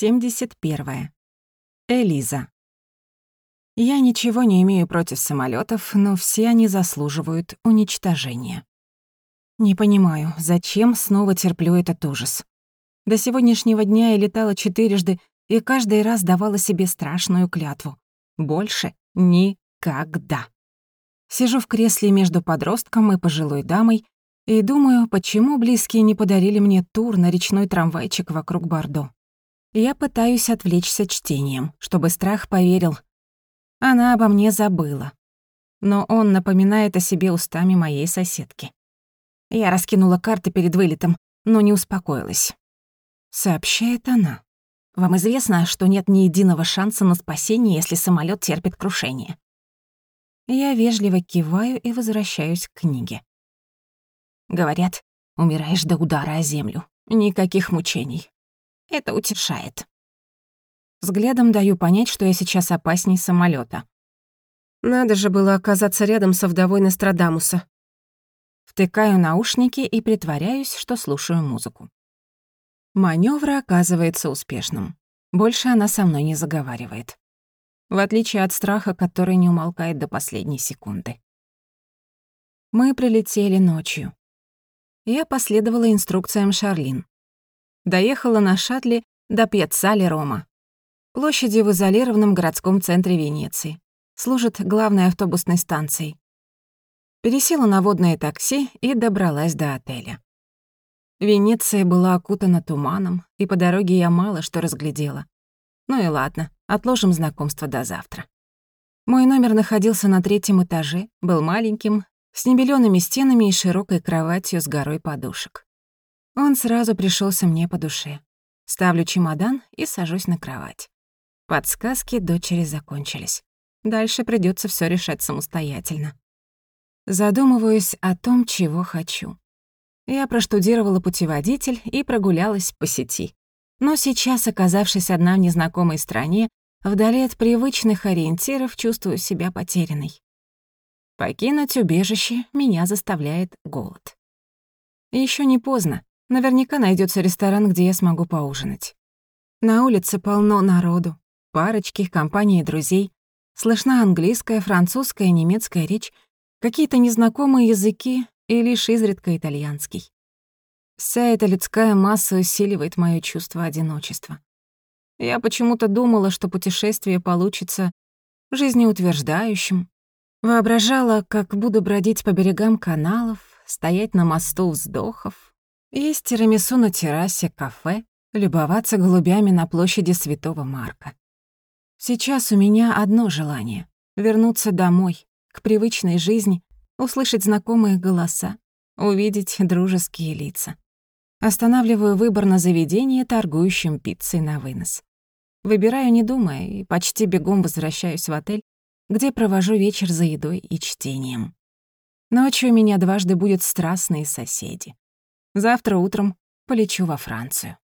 71. Элиза. Я ничего не имею против самолетов, но все они заслуживают уничтожения. Не понимаю, зачем снова терплю этот ужас. До сегодняшнего дня я летала четырежды и каждый раз давала себе страшную клятву. Больше никогда. Сижу в кресле между подростком и пожилой дамой и думаю, почему близкие не подарили мне тур на речной трамвайчик вокруг Бордо. Я пытаюсь отвлечься чтением, чтобы страх поверил. Она обо мне забыла. Но он напоминает о себе устами моей соседки. Я раскинула карты перед вылетом, но не успокоилась. Сообщает она. Вам известно, что нет ни единого шанса на спасение, если самолет терпит крушение. Я вежливо киваю и возвращаюсь к книге. Говорят, умираешь до удара о землю. Никаких мучений. Это утешает. Взглядом даю понять, что я сейчас опасней самолета. Надо же было оказаться рядом со вдовой Нострадамуса. Втыкаю наушники и притворяюсь, что слушаю музыку. Манёвр оказывается успешным. Больше она со мной не заговаривает. В отличие от страха, который не умолкает до последней секунды. Мы прилетели ночью. Я последовала инструкциям Шарлин доехала на шаттле до Пьяццали Рома, площади в изолированном городском центре Венеции. Служит главной автобусной станцией. Пересела на водное такси и добралась до отеля. Венеция была окутана туманом, и по дороге я мало что разглядела. Ну и ладно, отложим знакомство до завтра. Мой номер находился на третьем этаже, был маленьким, с небелёными стенами и широкой кроватью с горой подушек. Он сразу пришелся мне по душе. Ставлю чемодан и сажусь на кровать. Подсказки дочери закончились. Дальше придется все решать самостоятельно. Задумываюсь о том, чего хочу. Я проштудировала путеводитель и прогулялась по сети. Но сейчас, оказавшись одна в незнакомой стране, вдали от привычных ориентиров, чувствую себя потерянной. Покинуть убежище меня заставляет голод. Еще не поздно. Наверняка найдется ресторан, где я смогу поужинать. На улице полно народу, парочки, компании друзей. Слышна английская, французская, немецкая речь, какие-то незнакомые языки и лишь изредка итальянский. Вся эта людская масса усиливает моё чувство одиночества. Я почему-то думала, что путешествие получится жизнеутверждающим. Воображала, как буду бродить по берегам каналов, стоять на мосту вздохов, есть тирамису на террасе, кафе, любоваться голубями на площади Святого Марка. Сейчас у меня одно желание — вернуться домой, к привычной жизни, услышать знакомые голоса, увидеть дружеские лица. Останавливаю выбор на заведение, торгующем пиццей на вынос. Выбираю, не думая, и почти бегом возвращаюсь в отель, где провожу вечер за едой и чтением. Ночью у меня дважды будут страстные соседи. Завтра утром полечу во Францию.